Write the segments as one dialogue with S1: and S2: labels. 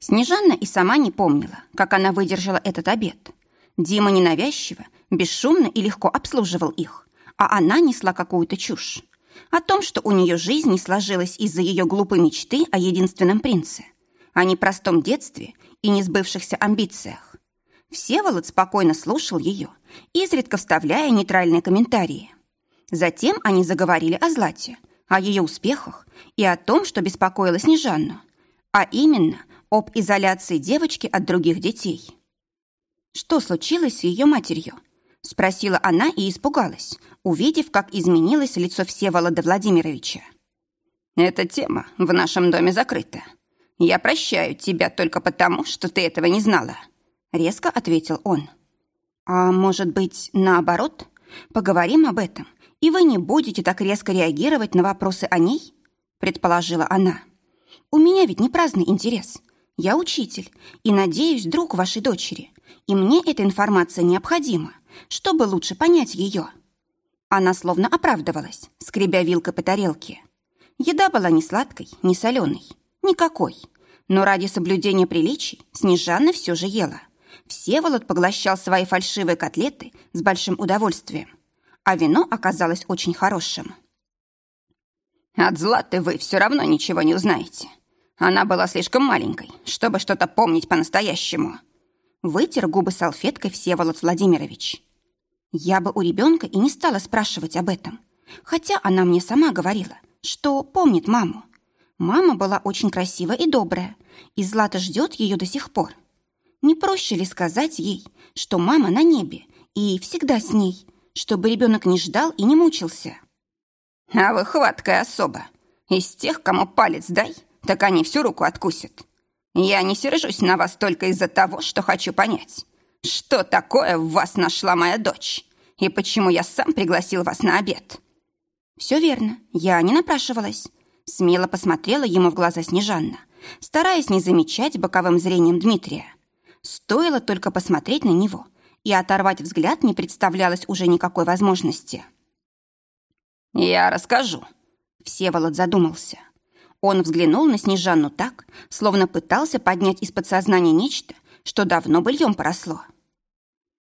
S1: Снежанна и сама не помнила, как она выдержала этот обед. Дима ненавязчиво, бесшумно и легко обслуживал их, а она несла какую-то чушь. О том, что у нее жизнь не сложилась из-за ее глупой мечты о единственном принце, о непростом детстве и несбывшихся амбициях. Всеволод спокойно слушал ее, изредка вставляя нейтральные комментарии. Затем они заговорили о Злате, о ее успехах и о том, что беспокоило Снежанну, а именно об изоляции девочки от других детей. Что случилось с ее матерью? Спросила она и испугалась, увидев, как изменилось лицо Всеволода Владимировича. «Эта тема в нашем доме закрыта. Я прощаю тебя только потому, что ты этого не знала», — резко ответил он. «А может быть, наоборот? Поговорим об этом, и вы не будете так резко реагировать на вопросы о ней?» — предположила она. «У меня ведь не праздный интерес. Я учитель и, надеюсь, друг вашей дочери, и мне эта информация необходима, чтобы лучше понять ее». Она словно оправдывалась, скребя вилкой по тарелке. Еда была не сладкой, не соленой, никакой. Но ради соблюдения приличий Снежана все же ела. Всеволод поглощал свои фальшивые котлеты с большим удовольствием. А вино оказалось очень хорошим.
S2: «От Златы вы все равно ничего не узнаете. Она была слишком маленькой, чтобы что-то помнить по-настоящему».
S1: Вытер губы салфеткой Всеволод Владимирович. Я бы у ребенка и не стала спрашивать об этом. Хотя она мне сама говорила, что помнит маму. Мама была очень красивая и добрая, и Злата ждет ее до сих пор. Не проще ли сказать ей, что мама на небе и всегда с ней, чтобы ребенок не ждал и не мучился?
S2: А вы хваткая особа. Из тех, кому палец дай, так они всю руку откусят. Я не сержусь на вас только из-за того, что хочу понять. Что такое в вас нашла моя дочь? И почему я сам пригласил вас на обед?»
S1: «Все верно, я не напрашивалась». Смело посмотрела ему в глаза Снежанна, стараясь не замечать боковым зрением Дмитрия. Стоило только посмотреть на него, и оторвать взгляд не представлялось уже никакой возможности.
S2: «Я расскажу», — Всеволод задумался.
S1: Он взглянул на Снежанну так, словно пытался поднять из подсознания нечто, что давно быльем поросло.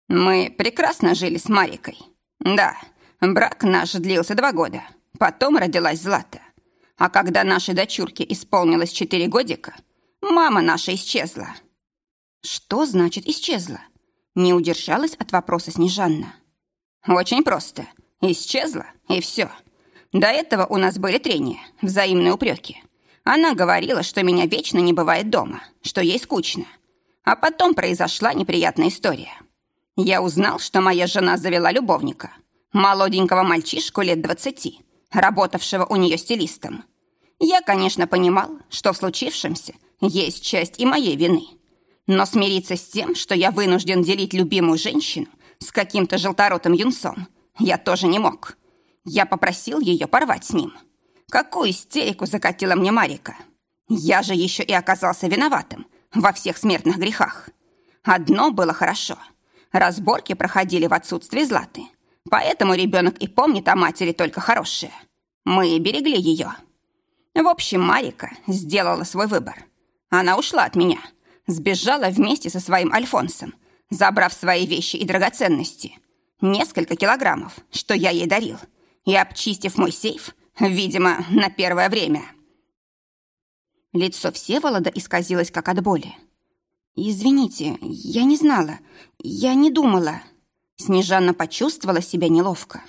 S2: «Мы прекрасно жили с Марикой. Да, брак наш длился два года. Потом родилась Злата. А когда нашей дочурке исполнилось четыре годика, мама наша исчезла».
S1: «Что значит исчезла?» Не удержалась от вопроса Снежанна.
S2: «Очень просто. Исчезла, и все. До этого у нас были трения, взаимные упреки. Она говорила, что меня вечно не бывает дома, что ей скучно. А потом произошла неприятная история. Я узнал, что моя жена завела любовника, молоденького мальчишку лет двадцати, работавшего у нее стилистом. Я, конечно, понимал, что в случившемся есть часть и моей вины. Но смириться с тем, что я вынужден делить любимую женщину с каким-то желторотым юнцом, я тоже не мог. Я попросил ее порвать с ним. Какую истерику закатила мне Марика. Я же еще и оказался виноватым, во всех смертных грехах. Одно было хорошо. Разборки проходили в отсутствии Златы. Поэтому ребенок и помнит о матери только хорошее. Мы берегли ее. В общем, Марика сделала свой выбор. Она ушла от меня, сбежала вместе со своим Альфонсом, забрав свои вещи и драгоценности. Несколько килограммов, что я ей дарил, и обчистив мой сейф, видимо, на первое время.
S1: Лицо Всеволода исказилось, как от боли. «Извините, я не знала, я не думала». Снежанна почувствовала себя неловко.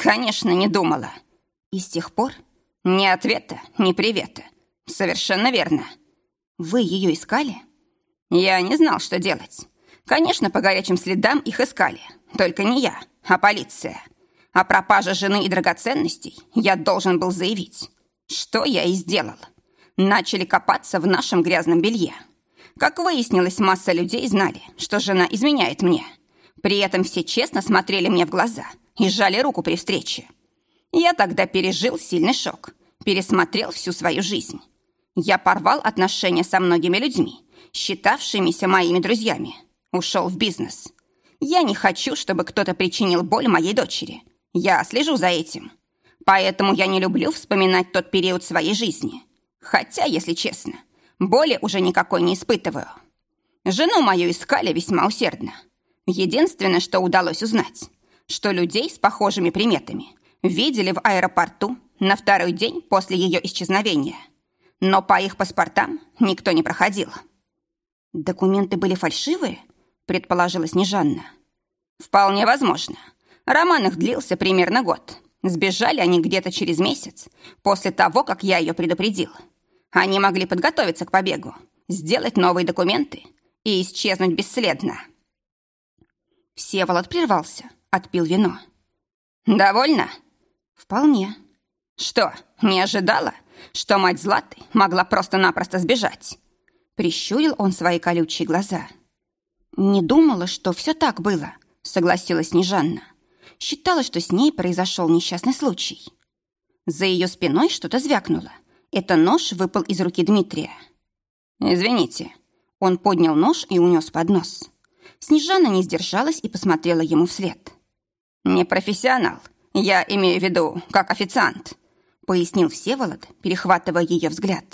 S2: «Конечно, не думала».
S1: «И с тех пор?»
S2: «Ни ответа, ни привета. Совершенно верно».
S1: «Вы ее искали?»
S2: «Я не знал, что делать. Конечно, по горячим следам их искали. Только не я, а полиция. О пропаже жены и драгоценностей я должен был заявить. Что я и сделал начали копаться в нашем грязном белье. Как выяснилось, масса людей знали, что жена изменяет мне. При этом все честно смотрели мне в глаза и сжали руку при встрече. Я тогда пережил сильный шок, пересмотрел всю свою жизнь. Я порвал отношения со многими людьми, считавшимися моими друзьями. Ушел в бизнес. Я не хочу, чтобы кто-то причинил боль моей дочери. Я слежу за этим. Поэтому я не люблю вспоминать тот период своей жизни – Хотя, если честно, Боли уже никакой не испытываю. Жену мою искали весьма усердно. Единственное, что удалось узнать, что людей с похожими приметами видели в аэропорту на второй день после ее исчезновения. Но по их паспортам никто не проходил.
S1: «Документы были фальшивые?» – предположила Снежанна.
S2: «Вполне возможно. Роман их длился примерно год. Сбежали они где-то через месяц, после того, как я ее предупредил. Они могли подготовиться к побегу, сделать новые документы и исчезнуть бесследно».
S1: Всеволод прервался, отпил вино.
S2: «Довольно?»
S1: «Вполне».
S2: «Что, не ожидала, что мать Златы могла просто-напросто сбежать?»
S1: Прищурил он свои колючие глаза. «Не думала, что все так было», — согласилась Снежанна. Считала, что с ней произошел несчастный случай. За ее спиной что-то звякнуло. Это нож выпал из руки Дмитрия.
S2: «Извините».
S1: Он поднял нож и унес под нос. Снежана не сдержалась и посмотрела ему вслед.
S2: «Не профессионал. Я имею в виду, как официант», — пояснил Всеволод, перехватывая ее взгляд.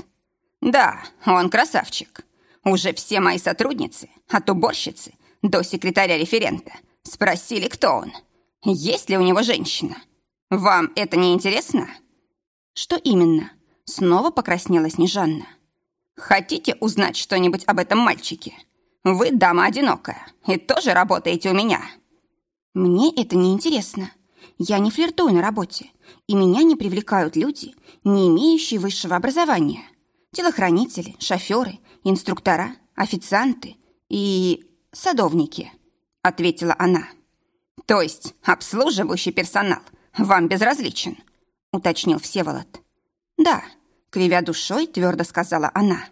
S2: «Да, он красавчик. Уже все мои сотрудницы, от уборщицы до секретаря-референта, спросили, кто он. Есть ли у него женщина? Вам это не интересно?»
S1: «Что именно?» Снова покраснела Снежанна.
S2: «Хотите узнать что-нибудь об этом мальчике? Вы дама одинокая и тоже работаете у меня».
S1: «Мне это не интересно. Я не флиртую на работе, и меня не привлекают люди, не имеющие высшего образования. Телохранители, шоферы, инструктора, официанты и садовники», — ответила она.
S2: «То есть обслуживающий персонал вам безразличен?» — уточнил Всеволод.
S1: «Да», — кривя душой, твердо сказала она.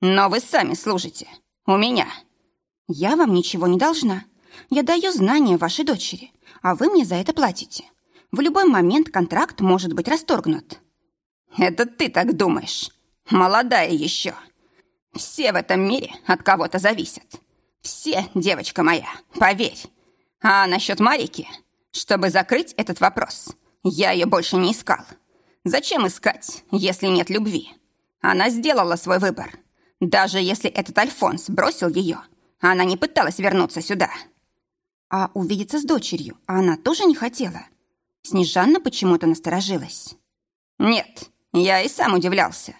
S2: «Но вы сами служите. У меня».
S1: «Я вам ничего не должна. Я даю знания вашей дочери, а вы мне за это платите. В любой момент контракт может быть расторгнут».
S2: «Это ты так думаешь. Молодая еще. Все в этом мире от кого-то зависят. Все, девочка моя, поверь. А насчет Марики, чтобы закрыть этот вопрос, я ее больше не искал. Зачем искать, если нет любви? Она сделала свой выбор. Даже если этот Альфонс бросил ее, она не пыталась вернуться сюда.
S1: А увидеться с дочерью она тоже не хотела? Снежанна почему-то насторожилась.
S2: Нет, я и сам удивлялся.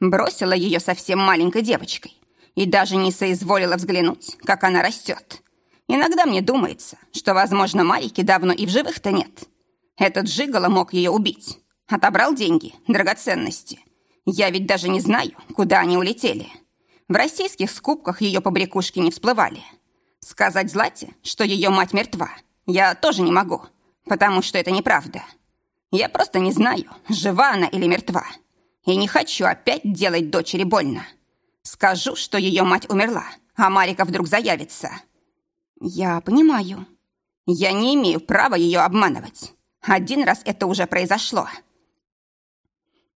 S2: Бросила ее совсем маленькой девочкой и даже не соизволила взглянуть, как она растет. Иногда мне думается, что, возможно, Марики давно и в живых-то нет. Этот Жигало мог ее убить. Отобрал деньги, драгоценности. Я ведь даже не знаю, куда они улетели. В российских скупках ее побрякушки не всплывали. Сказать Злате, что ее мать мертва, я тоже не могу, потому что это неправда. Я просто не знаю, жива она или мертва. И не хочу опять делать дочери больно. Скажу, что ее мать умерла, а Марика вдруг заявится.
S1: Я понимаю.
S2: Я не имею права ее обманывать. Один раз это уже произошло.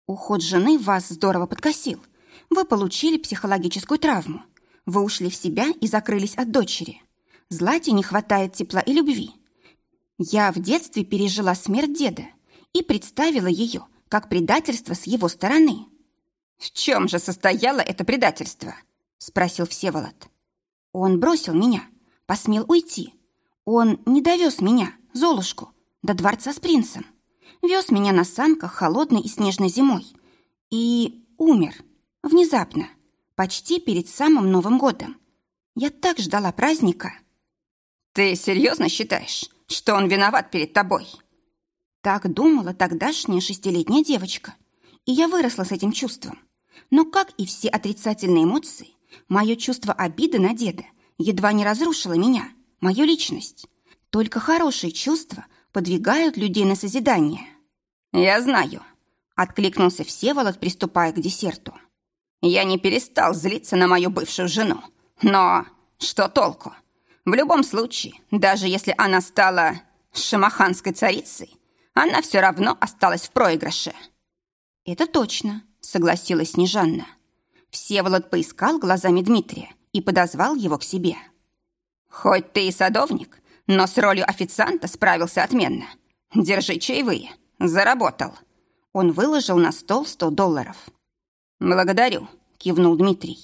S1: Уход жены вас здорово подкосил. Вы получили психологическую травму. Вы ушли в себя и закрылись от дочери. Злате не хватает тепла и любви. Я в детстве пережила смерть деда и представила ее как предательство с его стороны.
S2: «В чем же состояло это предательство?» – спросил Всеволод.
S1: «Он бросил меня, посмел уйти. Он не довез меня, Золушку, до дворца с принцем. Вез меня на санках холодной и снежной зимой. И умер. Внезапно почти перед самым Новым годом. Я так ждала праздника.
S2: Ты серьезно считаешь, что он виноват перед тобой?
S1: Так думала тогдашняя шестилетняя девочка. И я выросла с этим чувством. Но, как и все отрицательные эмоции, мое чувство обиды на деда едва не разрушило меня, мою личность. Только хорошие чувства подвигают людей на созидание.
S2: «Я знаю», — откликнулся Всеволод, приступая к десерту. Я не перестал злиться на мою бывшую жену. Но что толку? В любом случае, даже если она стала шамаханской царицей, она все равно осталась в проигрыше.
S1: «Это точно», — согласилась Снежанна. Всеволод поискал глазами Дмитрия и подозвал его к себе.
S2: «Хоть ты и садовник, но с ролью официанта справился отменно. Держи чаевые. Заработал».
S1: Он выложил на стол сто долларов.
S2: «Благодарю.
S1: кивнул Дмитрий.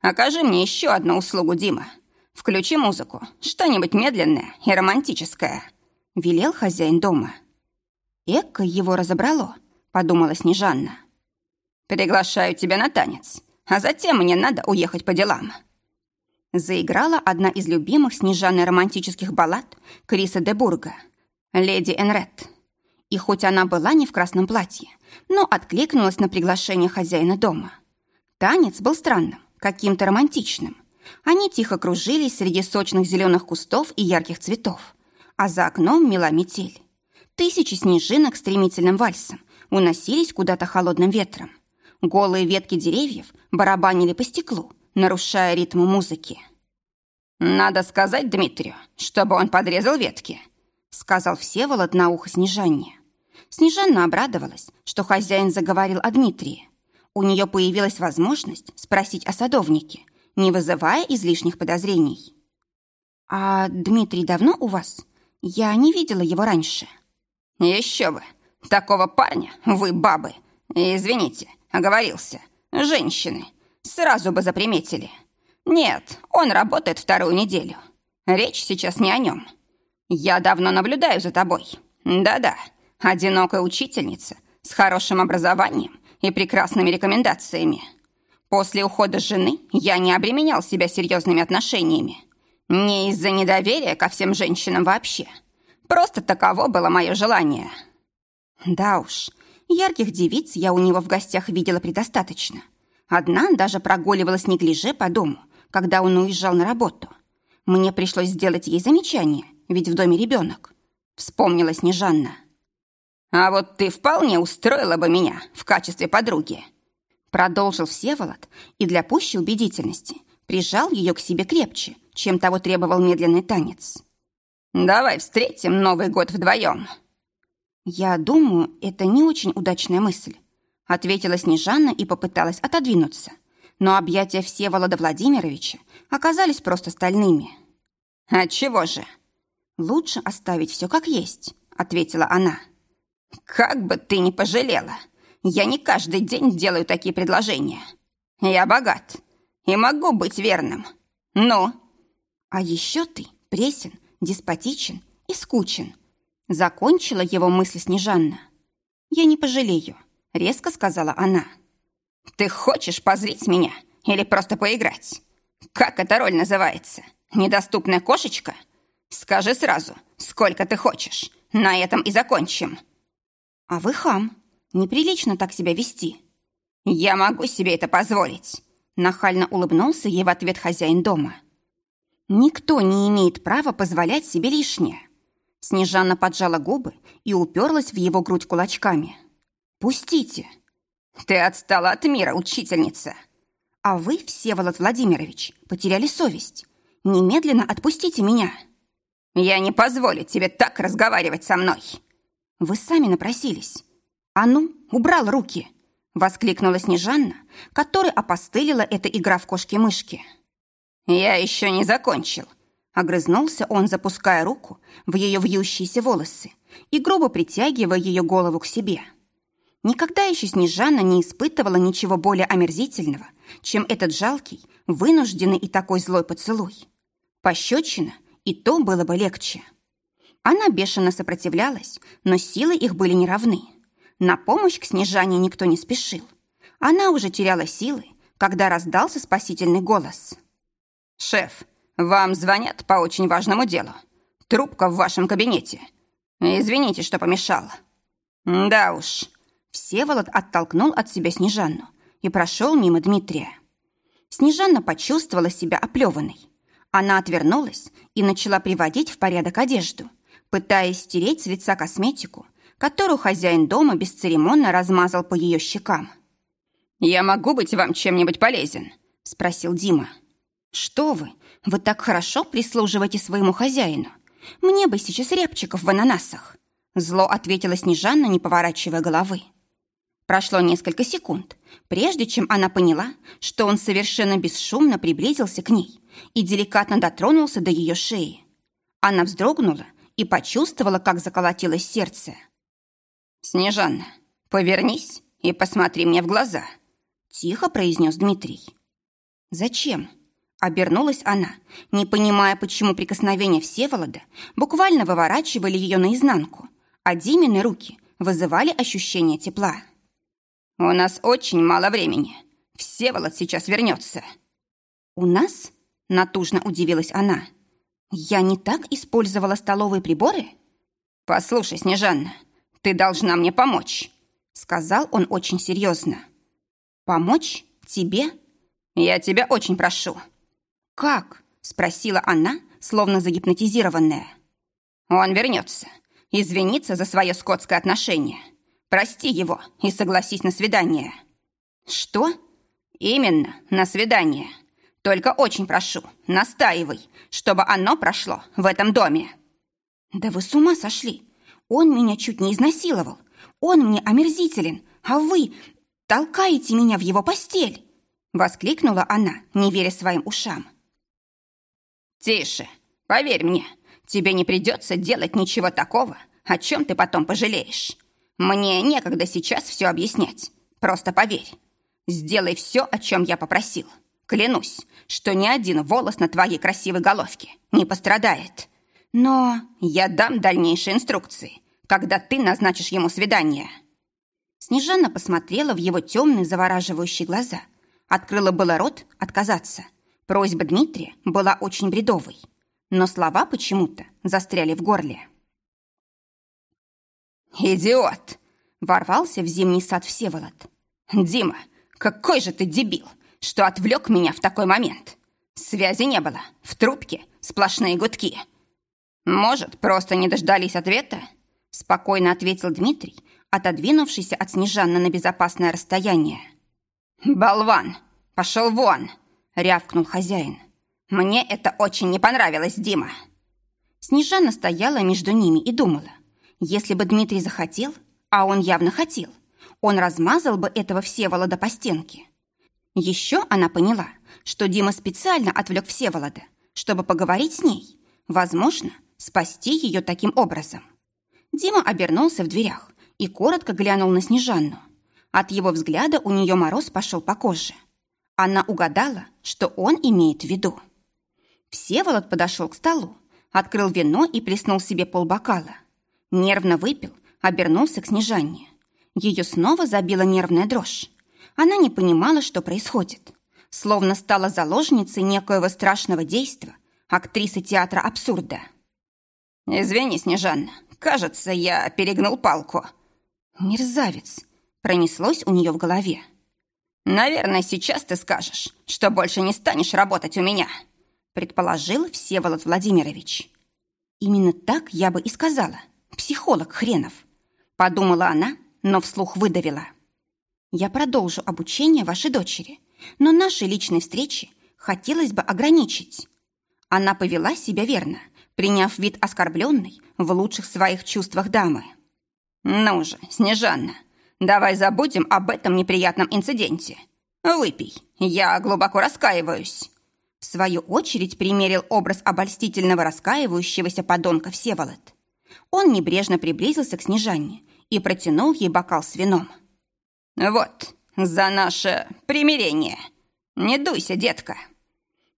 S2: Окажи мне еще одну услугу, Дима. Включи музыку, что-нибудь медленное и романтическое, велел хозяин дома.
S1: Эко его разобрало, подумала Снежанна.
S2: Приглашаю тебя на танец, а затем мне надо уехать по делам.
S1: Заиграла одна из любимых Снежаны романтических баллад Криса де Бурга «Леди Энред». И хоть она была не в красном платье, но откликнулась на приглашение хозяина дома. Танец был странным, каким-то романтичным. Они тихо кружились среди сочных зеленых кустов и ярких цветов, а за окном мела метель. Тысячи снежинок стремительным вальсом уносились куда-то холодным ветром. Голые ветки деревьев барабанили по стеклу, нарушая ритм музыки.
S2: «Надо сказать Дмитрию, чтобы он подрезал ветки», сказал Всеволод на ухо Снежанне.
S1: Снежанна обрадовалась, что хозяин заговорил о Дмитрии. У нее появилась возможность спросить о садовнике, не вызывая излишних подозрений. «А Дмитрий давно у вас? Я не видела его раньше».
S2: «Еще бы! Такого парня вы, бабы! Извините, оговорился. Женщины. Сразу бы заприметили. Нет, он работает вторую неделю. Речь сейчас не о нем. Я давно наблюдаю за тобой. Да-да, одинокая учительница с хорошим образованием и прекрасными рекомендациями. После ухода жены я не обременял себя серьезными отношениями. Не из-за недоверия ко всем женщинам вообще. Просто таково было мое желание.
S1: Да уж, ярких девиц я у него в гостях видела предостаточно. Одна даже прогуливалась неглиже по дому, когда он уезжал на работу. Мне пришлось сделать ей замечание, ведь в доме ребенок. Вспомнила Снежанна.
S2: «А вот ты вполне устроила бы меня в качестве подруги»,
S1: продолжил Всеволод и для пущей убедительности прижал ее к себе крепче, чем того требовал медленный танец.
S2: «Давай встретим Новый год вдвоем».
S1: «Я думаю, это не очень удачная мысль», ответила Снежана и попыталась отодвинуться. Но объятия Всеволода Владимировича оказались просто стальными.
S2: «Отчего же?»
S1: «Лучше оставить все как есть», — ответила она.
S2: «Как бы ты ни пожалела, я не каждый день делаю такие предложения. Я богат и могу быть верным. Ну?»
S1: «А еще ты пресен, деспотичен и скучен», — закончила его мысль Снежанна. «Я не пожалею», — резко сказала она.
S2: «Ты хочешь позрить меня или просто поиграть? Как эта роль называется? Недоступная кошечка? Скажи сразу, сколько ты хочешь. На этом и закончим».
S1: «А вы хам. Неприлично так себя вести».
S2: «Я могу себе это позволить», —
S1: нахально улыбнулся ей в ответ хозяин дома. «Никто не имеет права позволять себе лишнее». Снежана поджала губы и уперлась в его грудь кулачками. «Пустите!»
S2: «Ты отстала от мира, учительница!»
S1: «А вы, Всеволод Владимирович, потеряли совесть. Немедленно отпустите меня!»
S2: «Я не позволю тебе так разговаривать со мной!»
S1: Вы сами напросились. А ну, убрал руки!» Воскликнула Снежанна, которой опостылила эта игра в кошки-мышки.
S2: «Я еще не закончил!»
S1: Огрызнулся он, запуская руку в ее вьющиеся волосы и грубо притягивая ее голову к себе. Никогда еще Снежана не испытывала ничего более омерзительного, чем этот жалкий, вынужденный и такой злой поцелуй. Пощечина, и то было бы легче. Она бешено сопротивлялась, но силы их были неравны. На помощь к Снежане никто не спешил. Она уже теряла силы, когда раздался спасительный голос.
S2: «Шеф, вам звонят по очень важному делу. Трубка в вашем кабинете. Извините, что помешала». «Да уж».
S1: Всеволод оттолкнул от себя Снежанну и прошел мимо Дмитрия. Снежанна почувствовала себя оплеванной. Она отвернулась и начала приводить в порядок одежду, пытаясь стереть с лица косметику, которую хозяин дома бесцеремонно размазал по ее щекам.
S2: «Я могу быть вам чем-нибудь полезен?» – спросил Дима.
S1: «Что вы? Вы так хорошо прислуживаете своему хозяину. Мне бы сейчас репчиков в ананасах!» Зло ответила Снежанна, не поворачивая головы. Прошло несколько секунд, прежде чем она поняла, что он совершенно бесшумно приблизился к ней и деликатно дотронулся до ее шеи. Она вздрогнула и почувствовала, как заколотилось сердце.
S2: «Снежанна, повернись и посмотри мне в глаза»,
S1: Тихо произнес Дмитрий. Зачем? Обернулась она, не понимая, почему прикосновения Всеволода буквально выворачивали ее наизнанку, а Димины руки вызывали ощущение тепла.
S2: «У нас очень мало времени. Всеволод сейчас вернется».
S1: «У нас?» – натужно удивилась она. «Я не так использовала столовые приборы?»
S2: «Послушай, Снежанна, ты должна мне помочь», – сказал он очень серьезно.
S1: «Помочь? Тебе?»
S2: «Я тебя очень прошу».
S1: «Как?» – спросила она, словно загипнотизированная.
S2: «Он вернется. Извиниться за свое скотское отношение. Прости его и согласись на свидание».
S1: «Что?»
S2: «Именно, на свидание. Только очень прошу, настаивай, чтобы оно прошло в этом доме».
S1: «Да вы с ума сошли! Он меня чуть не изнасиловал. Он мне омерзителен, а вы толкаете меня в его постель!» Воскликнула она, не веря своим ушам.
S2: «Тише! Поверь мне, тебе не придется делать ничего такого, о чем ты потом пожалеешь. Мне некогда сейчас все объяснять. Просто поверь. Сделай все, о чем я попросил. Клянусь, что ни один волос на твоей красивой головке не пострадает. Но я дам дальнейшие инструкции, когда ты назначишь ему свидание».
S1: Снежана посмотрела в его темные завораживающие глаза. Открыла было рот отказаться – Просьба Дмитрия была очень бредовой, но слова почему-то застряли в горле.
S2: «Идиот!»
S1: – ворвался в зимний сад Всеволод.
S2: «Дима, какой же ты дебил, что отвлек меня в такой момент! Связи не было, в трубке сплошные гудки!» «Может, просто не дождались ответа?»
S1: – спокойно ответил Дмитрий, отодвинувшийся от Снежанна на безопасное расстояние.
S2: «Болван! Пошел вон!» рявкнул хозяин. «Мне это очень не понравилось, Дима!»
S1: Снежана стояла между ними и думала, если бы Дмитрий захотел, а он явно хотел, он размазал бы этого Всеволода по стенке. Еще она поняла, что Дима специально отвлек Всеволода, чтобы поговорить с ней, возможно, спасти ее таким образом. Дима обернулся в дверях и коротко глянул на Снежанну. От его взгляда у нее мороз пошел по коже – она угадала, что он имеет в виду. Всеволод подошел к столу, открыл вино и плеснул себе полбокала. Нервно выпил, обернулся к Снежанне. Ее снова забила нервная дрожь. Она не понимала, что происходит. Словно стала заложницей некоего страшного действа, актрисы театра абсурда.
S2: «Извини, Снежанна, кажется, я перегнул палку».
S1: «Мерзавец!» пронеслось у нее в голове.
S2: «Наверное, сейчас ты скажешь, что больше не станешь работать у меня», предположил Всеволод Владимирович.
S1: «Именно так я бы и сказала. Психолог хренов», подумала она, но вслух выдавила. «Я продолжу обучение вашей дочери, но наши личные встречи хотелось бы ограничить». Она повела себя верно, приняв вид оскорбленной в лучших своих чувствах дамы.
S2: «Ну же, Снежанна, Давай забудем об этом неприятном инциденте. Выпей, я глубоко раскаиваюсь».
S1: В свою очередь примерил образ обольстительного раскаивающегося подонка Всеволод. Он небрежно приблизился к Снежанне и протянул ей бокал с вином.
S2: «Вот, за наше примирение. Не дуйся, детка».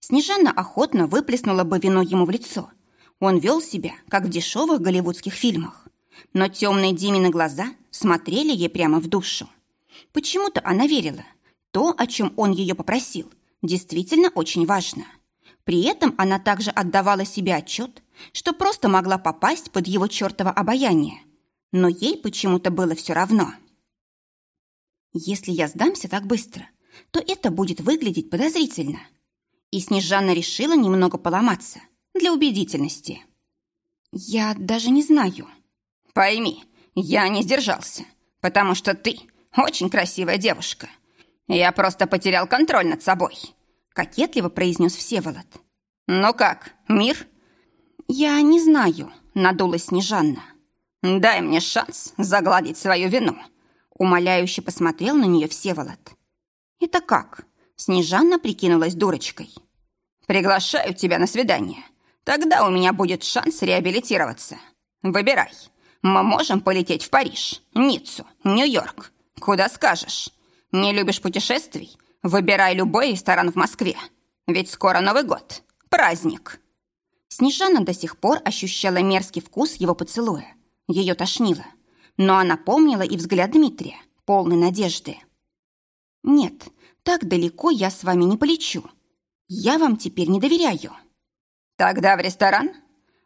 S1: Снежанна охотно выплеснула бы вино ему в лицо. Он вел себя, как в дешевых голливудских фильмах но темные Димины глаза смотрели ей прямо в душу. Почему-то она верила. То, о чем он ее попросил, действительно очень важно. При этом она также отдавала себе отчет, что просто могла попасть под его чертово обаяние. Но ей почему-то было все равно. Если я сдамся так быстро, то это будет выглядеть подозрительно. И Снежана решила немного поломаться для убедительности. Я даже не знаю,
S2: Пойми, я не сдержался, потому что ты очень красивая девушка. Я просто потерял контроль над собой», — кокетливо произнес Всеволод. «Ну как, мир?»
S1: «Я не знаю», — надулась Снежанна.
S2: «Дай мне шанс загладить свою вину», — умоляюще посмотрел на нее Всеволод.
S1: «Это как?» — Снежанна прикинулась дурочкой.
S2: «Приглашаю тебя на свидание. Тогда у меня будет шанс реабилитироваться. Выбирай, мы можем полететь в Париж, Ниццу, Нью-Йорк. Куда скажешь. Не любишь путешествий? Выбирай любой ресторан в Москве. Ведь скоро Новый год. Праздник.
S1: Снежана до сих пор ощущала мерзкий вкус его поцелуя. Ее тошнило. Но она помнила и взгляд Дмитрия, полный надежды. «Нет, так далеко я с вами не полечу. Я вам теперь не доверяю».
S2: «Тогда в ресторан?»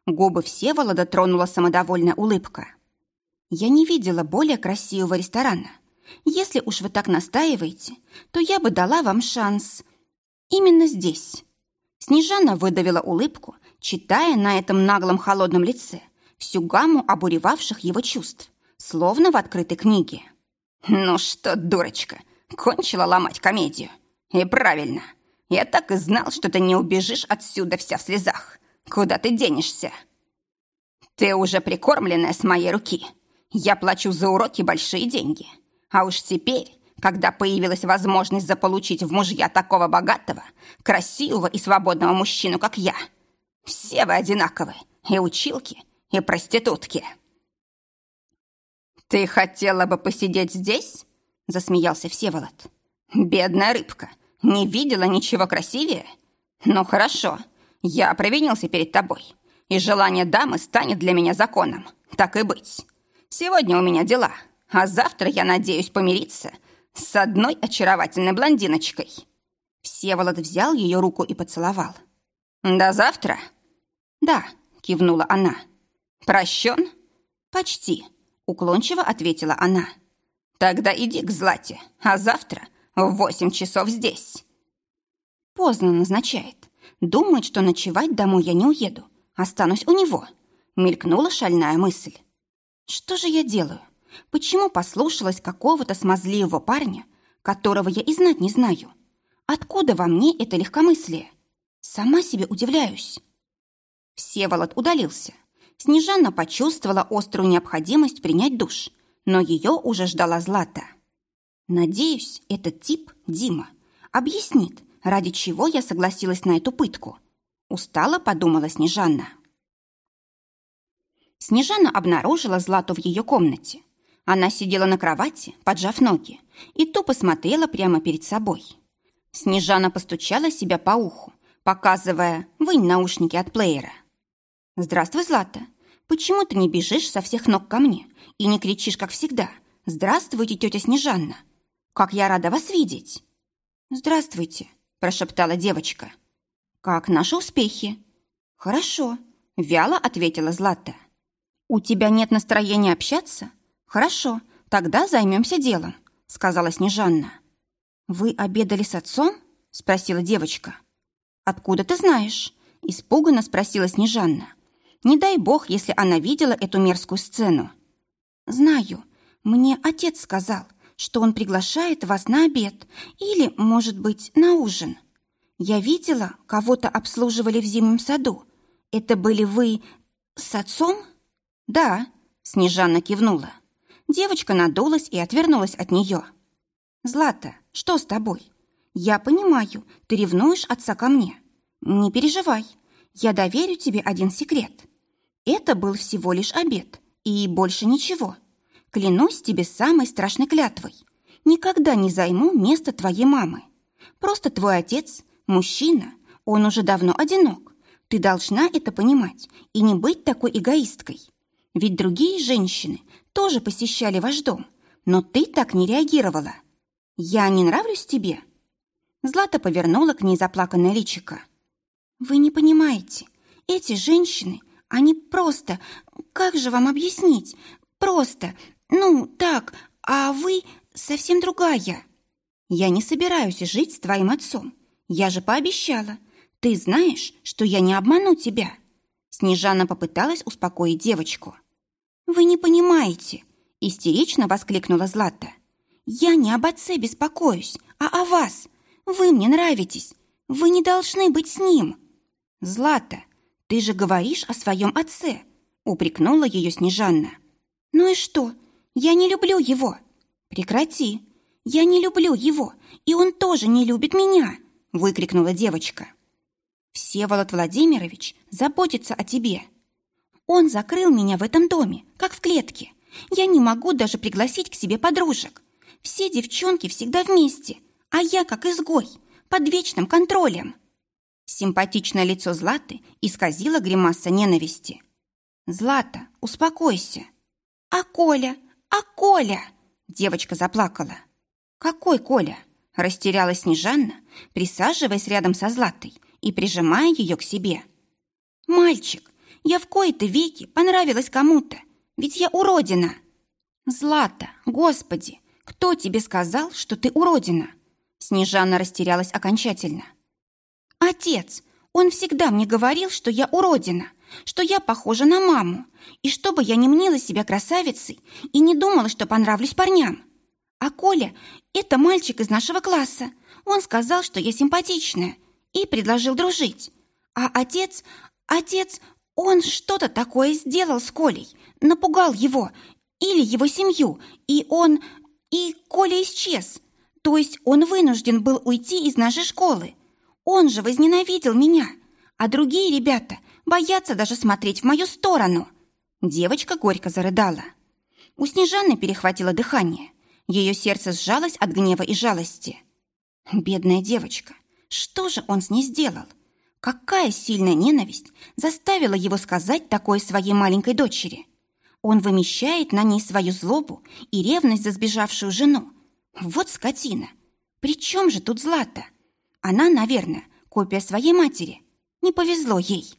S1: Губы Всеволода тронула самодовольная улыбка. «Я не видела более красивого ресторана. Если уж вы так настаиваете, то я бы дала вам шанс именно здесь». Снежана выдавила улыбку, читая на этом наглом холодном лице всю гамму обуревавших его чувств, словно в открытой книге.
S2: «Ну что, дурочка, кончила ломать комедию. И правильно. Я так и знал, что ты не убежишь отсюда вся в слезах. Куда ты денешься? Ты уже прикормленная с моей руки. Я плачу за уроки большие деньги. А уж теперь, когда появилась возможность заполучить в мужья такого богатого, красивого и свободного мужчину, как я, все вы одинаковы, и училки, и проститутки. «Ты хотела бы посидеть здесь?» — засмеялся Всеволод. «Бедная рыбка, не видела ничего красивее? Ну хорошо, я провинился перед тобой, и желание дамы станет для меня законом, так и быть. Сегодня у меня дела, а завтра я надеюсь помириться с одной очаровательной блондиночкой». Всеволод взял ее руку и поцеловал. «До завтра?»
S1: «Да», — кивнула она.
S2: «Прощен?»
S1: «Почти», — уклончиво ответила она.
S2: Тогда иди к Злате, а завтра в восемь часов здесь.
S1: Поздно назначает. Думает, что ночевать домой я не уеду. Останусь у него. Мелькнула шальная мысль. Что же я делаю? Почему послушалась какого-то смазливого парня, которого я и знать не знаю? Откуда во мне это легкомыслие? Сама себе удивляюсь. Всеволод удалился. Снежана почувствовала острую необходимость принять душ – но ее уже ждала Злата. Надеюсь, этот тип, Дима, объяснит, ради чего я согласилась на эту пытку. Устала, подумала Снежанна. Снежана обнаружила Злату в ее комнате. Она сидела на кровати, поджав ноги, и тупо смотрела прямо перед собой. Снежана постучала себя по уху, показывая «вынь наушники от плеера». «Здравствуй, Злата. Почему ты не бежишь со всех ног ко мне и не кричишь, как всегда? Здравствуйте, тетя Снежанна! Как я рада вас видеть!» «Здравствуйте!» – прошептала девочка. «Как наши успехи?» «Хорошо», – вяло ответила Злата. «У тебя нет настроения общаться? Хорошо, тогда займемся делом», – сказала Снежанна. «Вы обедали с отцом?» – спросила девочка. «Откуда ты знаешь?» – испуганно спросила Снежанна. Не дай бог, если она видела эту мерзкую сцену. «Знаю. Мне отец сказал, что он приглашает вас на обед или, может быть, на ужин. Я видела, кого-то обслуживали в зимнем саду. Это были вы с отцом?» «Да», — Снежана кивнула. Девочка надулась и отвернулась от нее. «Злата, что с тобой? Я понимаю, ты ревнуешь отца ко мне. Не переживай, я доверю тебе один секрет. Это был всего лишь обед, и больше ничего. Клянусь тебе самой страшной клятвой. Никогда не займу место твоей мамы. Просто твой отец – мужчина, он уже давно одинок. Ты должна это понимать и не быть такой эгоисткой. Ведь другие женщины тоже посещали ваш дом, но ты так не реагировала. Я не нравлюсь тебе?» Злата повернула к ней заплаканное личико. «Вы не понимаете, эти женщины – они просто... Как же вам объяснить? Просто... Ну, так, а вы совсем другая. Я не собираюсь жить с твоим отцом. Я же пообещала. Ты знаешь, что я не обману тебя. Снежана попыталась успокоить девочку. Вы не понимаете, истерично воскликнула Злата. Я не об отце беспокоюсь, а о вас. Вы мне нравитесь. Вы не должны быть с ним. Злата, «Ты же говоришь о своем отце», — упрекнула ее Снежанна. «Ну и что? Я не люблю его». «Прекрати. Я не люблю его, и он тоже не любит меня», — выкрикнула девочка. «Всеволод Владимирович заботится о тебе. Он закрыл меня в этом доме, как в клетке. Я не могу даже пригласить к себе подружек. Все девчонки всегда вместе, а я как изгой, под вечным контролем. Симпатичное лицо Златы исказило гримаса ненависти. «Злата, успокойся!» «А Коля? А Коля?» Девочка заплакала. «Какой Коля?» Растерялась Снежанна, присаживаясь рядом со Златой и прижимая ее к себе. «Мальчик, я в кои-то веки понравилась кому-то, ведь я уродина!» «Злата, господи, кто тебе сказал, что ты уродина?» Снежана растерялась окончательно. «Отец, он всегда мне говорил, что я уродина, что я похожа на маму, и чтобы я не мнила себя красавицей и не думала, что понравлюсь парням. А Коля — это мальчик из нашего класса. Он сказал, что я симпатичная, и предложил дружить. А отец, отец, он что-то такое сделал с Колей, напугал его или его семью, и он... и Коля исчез. То есть он вынужден был уйти из нашей школы. Он же возненавидел меня, а другие ребята боятся даже смотреть в мою сторону. Девочка горько зарыдала. У Снежаны перехватило дыхание. Ее сердце сжалось от гнева и жалости. Бедная девочка, что же он с ней сделал? Какая сильная ненависть заставила его сказать такое своей маленькой дочери? Он вымещает на ней свою злобу и ревность за сбежавшую жену. Вот скотина! При чем же тут Злата? Она, наверное, копия своей матери. Не повезло ей.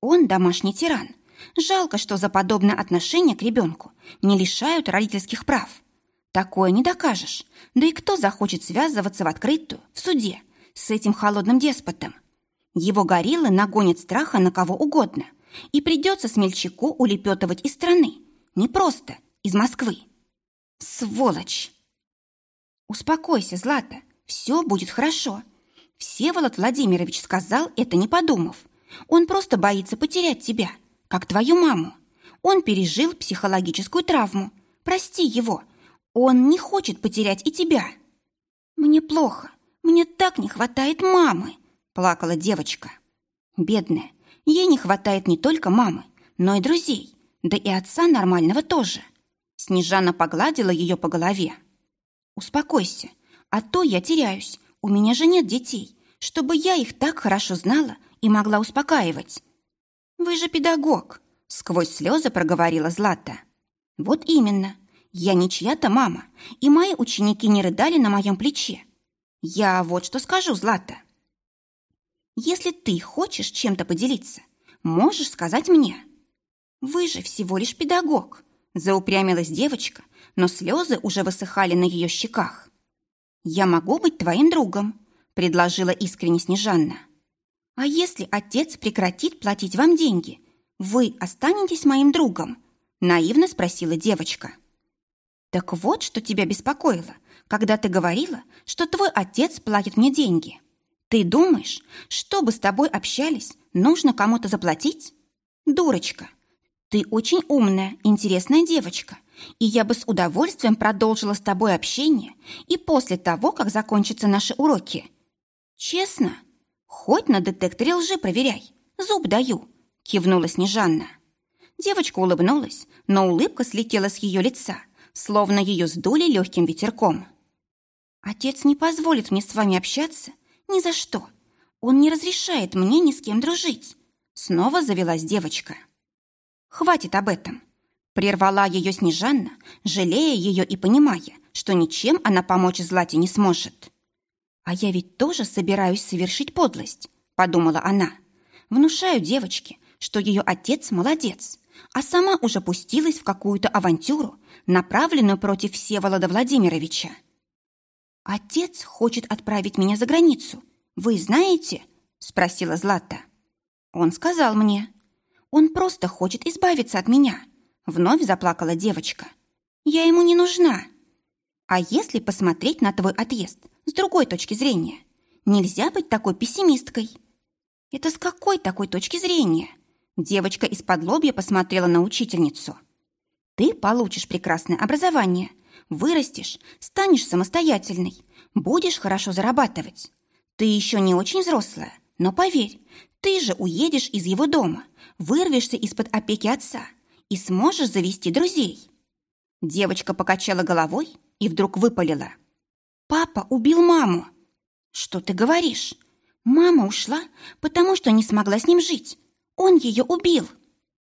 S1: Он домашний тиран. Жалко, что за подобное отношение к ребенку не лишают родительских прав. Такое не докажешь. Да и кто захочет связываться в открытую, в суде, с этим холодным деспотом? Его гориллы нагонят страха на кого угодно, и придется смельчаку улепетывать из страны. Не просто из Москвы. Сволочь! Успокойся, Злата, все будет хорошо. Всеволод Владимирович сказал это не подумав. Он просто боится потерять тебя, как твою маму. Он пережил психологическую травму. Прости его, он не хочет потерять и тебя. Мне плохо. Мне так не хватает мамы, плакала девочка. Бедная, ей не хватает не только мамы, но и друзей, да и отца нормального тоже. Снежана погладила ее по голове. Успокойся, а то я теряюсь. У меня же нет детей, чтобы я их так хорошо знала и могла успокаивать. Вы же педагог, сквозь слезы проговорила Злата. Вот именно. Я не чья-то мама, и мои ученики не рыдали на моем плече. Я вот что скажу, Злата. Если ты хочешь чем-то поделиться, можешь сказать мне. Вы же всего лишь педагог, заупрямилась девочка, но слезы уже высыхали на ее щеках. Я могу быть твоим другом, предложила искренне Снежанна. А если отец прекратит платить вам деньги, вы останетесь моим другом? наивно спросила девочка. «Так вот, что тебя беспокоило, когда ты говорила, что твой отец платит мне деньги. Ты думаешь, чтобы с тобой общались, нужно кому-то заплатить? Дурочка, ты очень умная, интересная девочка, и я бы с удовольствием продолжила с тобой общение и после того, как закончатся наши уроки. Честно, хоть на детекторе лжи проверяй, зуб даю», — кивнула Снежанна. Девочка улыбнулась, но улыбка слетела с ее лица — словно ее сдули легким ветерком. «Отец не позволит мне с вами общаться ни за что. Он не разрешает мне ни с кем дружить». Снова завелась девочка. «Хватит об этом». Прервала ее Снежанна, жалея ее и понимая, что ничем она помочь Злате не сможет. «А я ведь тоже собираюсь совершить подлость», — подумала она. «Внушаю девочке, что ее отец молодец, а сама уже пустилась в какую-то авантюру, направленную против Всеволода Владимировича. «Отец хочет отправить меня за границу. Вы знаете?» – спросила Злата. «Он сказал мне. Он просто хочет избавиться от меня», – вновь заплакала девочка. «Я ему не нужна». «А если посмотреть на твой отъезд с другой точки зрения? Нельзя быть такой пессимисткой». «Это с какой такой точки зрения?» Девочка из-под лобья посмотрела на учительницу. «Ты получишь прекрасное образование, вырастешь, станешь самостоятельной, будешь хорошо зарабатывать. Ты еще не очень взрослая, но поверь, ты же уедешь из его дома, вырвешься из-под опеки отца и сможешь завести друзей». Девочка покачала головой и вдруг выпалила. «Папа убил маму!» «Что ты говоришь? Мама ушла, потому что не смогла с ним жить. Он ее убил!»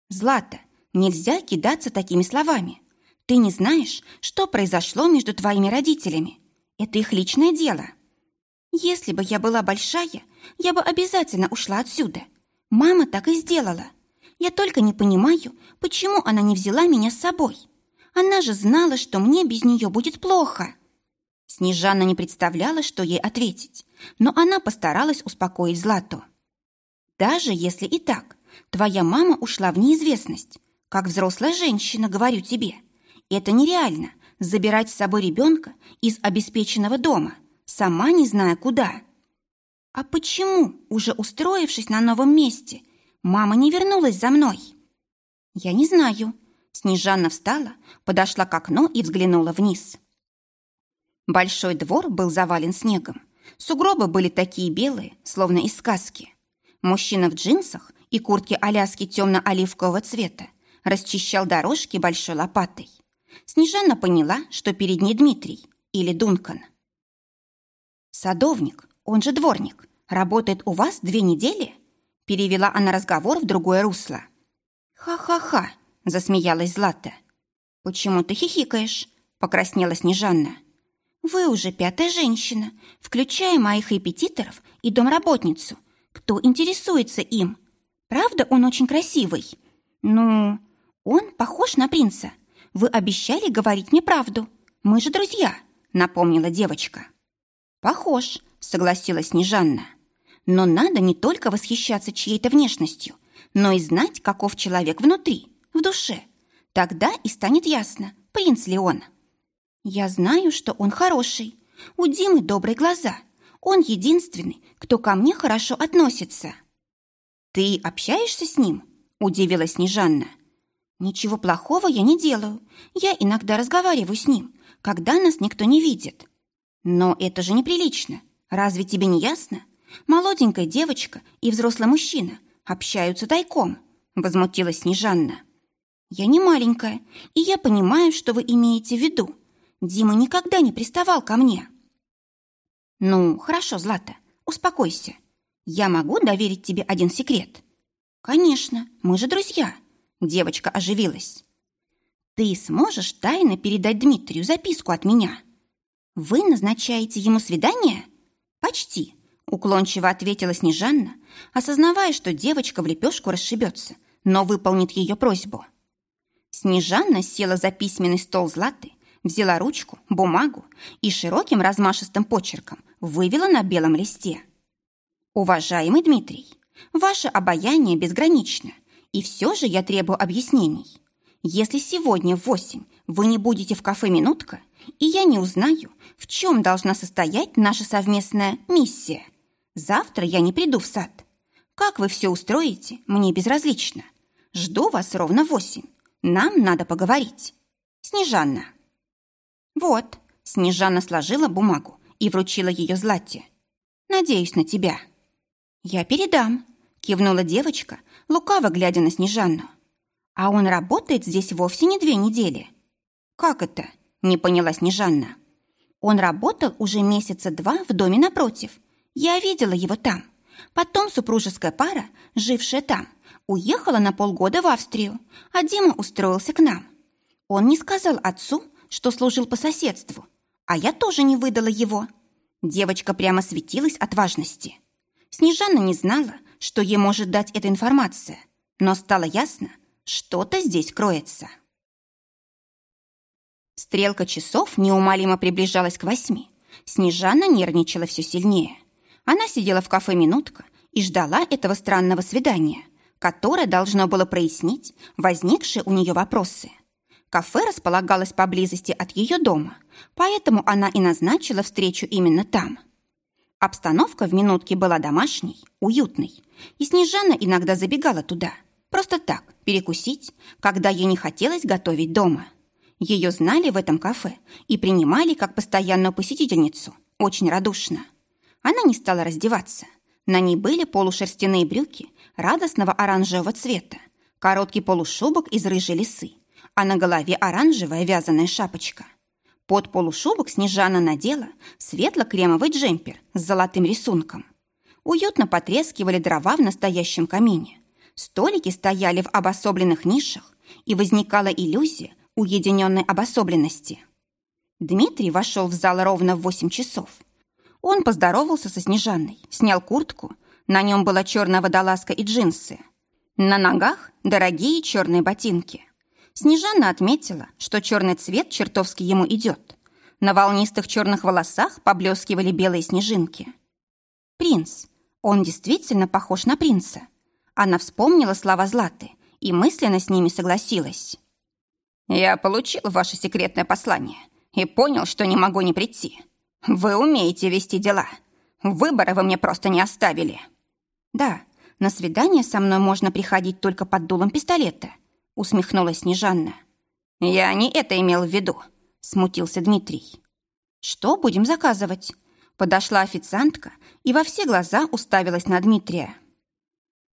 S1: «Злата, нельзя кидаться такими словами. Ты не знаешь, что произошло между твоими родителями. Это их личное дело. Если бы я была большая, я бы обязательно ушла отсюда. Мама так и сделала. Я только не понимаю, почему она не взяла меня с собой. Она же знала, что мне без нее будет плохо. Снежана не представляла, что ей ответить, но она постаралась успокоить Злату. Даже если и так, твоя мама ушла в неизвестность. Как взрослая женщина, говорю тебе. Это нереально – забирать с собой ребенка из обеспеченного дома, сама не зная куда. А почему, уже устроившись на новом месте, мама не вернулась за мной? Я не знаю. Снежанна встала, подошла к окну и взглянула вниз. Большой двор был завален снегом. Сугробы были такие белые, словно из сказки. Мужчина в джинсах и куртке аляски темно-оливкового цвета расчищал дорожки большой лопатой. Снежана поняла, что перед ней Дмитрий или Дункан. «Садовник, он же дворник, работает у вас две недели?» Перевела она разговор в другое русло. «Ха-ха-ха!» – засмеялась Злата. «Почему ты хихикаешь?» – покраснела Снежанна. «Вы уже пятая женщина, включая моих репетиторов и домработницу. Кто интересуется им? Правда, он очень красивый? Ну, он похож на принца, вы обещали говорить мне правду. Мы же друзья», — напомнила девочка. «Похож», — согласилась Снежанна. «Но надо не только восхищаться чьей-то внешностью, но и знать, каков человек внутри, в душе. Тогда и станет ясно, принц ли он». «Я знаю, что он хороший. У Димы добрые глаза. Он единственный, кто ко мне хорошо относится». «Ты общаешься с ним?» – удивилась Снежанна. Ничего плохого я не делаю. Я иногда разговариваю с ним, когда нас никто не видит. Но это же неприлично. Разве тебе не ясно? Молоденькая девочка и взрослый мужчина общаются тайком, возмутилась Снежанна. Я не маленькая, и я понимаю, что вы имеете в виду. Дима никогда не приставал ко мне. Ну, хорошо, Злата, успокойся. Я могу доверить тебе один секрет? Конечно, мы же друзья. Девочка оживилась. «Ты сможешь тайно передать Дмитрию записку от меня?» «Вы назначаете ему свидание?» «Почти», — уклончиво ответила Снежанна, осознавая, что девочка в лепешку расшибется, но выполнит ее просьбу. Снежанна села за письменный стол Златы, взяла ручку, бумагу и широким размашистым почерком вывела на белом листе. «Уважаемый Дмитрий, ваше обаяние безгранично, и все же я требую объяснений. Если сегодня в восемь вы не будете в кафе «Минутка», и я не узнаю, в чем должна состоять наша совместная миссия, завтра я не приду в сад. Как вы все устроите, мне безразлично. Жду вас ровно в восемь. Нам надо поговорить. Снежанна. Вот, Снежанна сложила бумагу и вручила ее Злате. Надеюсь на тебя. Я передам, кивнула девочка, лукаво глядя на Снежанну. «А он работает здесь вовсе не две недели». «Как это?» – не поняла Снежанна. «Он работал уже месяца два в доме напротив. Я видела его там. Потом супружеская пара, жившая там, уехала на полгода в Австрию, а Дима устроился к нам. Он не сказал отцу, что служил по соседству, а я тоже не выдала его». Девочка прямо светилась от важности. Снежана не знала, что ей может дать эта информация, но стало ясно, что-то здесь кроется. Стрелка часов неумолимо приближалась к восьми. Снежана нервничала все сильнее. Она сидела в кафе «Минутка» и ждала этого странного свидания, которое должно было прояснить возникшие у нее вопросы. Кафе располагалось поблизости от ее дома, поэтому она и назначила встречу именно там – Обстановка в минутке была домашней, уютной, и Снежана иногда забегала туда, просто так, перекусить, когда ей не хотелось готовить дома. Ее знали в этом кафе и принимали как постоянную посетительницу, очень радушно. Она не стала раздеваться. На ней были полушерстяные брюки радостного оранжевого цвета, короткий полушубок из рыжей лисы, а на голове оранжевая вязаная шапочка. Под полушубок Снежана надела светло-кремовый джемпер с золотым рисунком. Уютно потрескивали дрова в настоящем камине. Столики стояли в обособленных нишах, и возникала иллюзия уединенной обособленности. Дмитрий вошел в зал ровно в восемь часов. Он поздоровался со Снежанной, снял куртку, на нем была черная водолазка и джинсы. На ногах дорогие черные ботинки. Снежана отметила, что черный цвет чертовски ему идет. На волнистых черных волосах поблескивали белые снежинки. Принц. Он действительно похож на принца. Она вспомнила слова Златы и мысленно с ними согласилась.
S2: «Я получил ваше секретное послание и понял, что не могу не прийти. Вы умеете вести дела. Выбора вы мне просто не оставили».
S1: «Да, на свидание со мной можно приходить только под дулом пистолета», усмехнулась Снежанна.
S2: «Я не это имел в виду», смутился Дмитрий.
S1: «Что будем заказывать?» Подошла официантка и во все глаза уставилась на Дмитрия.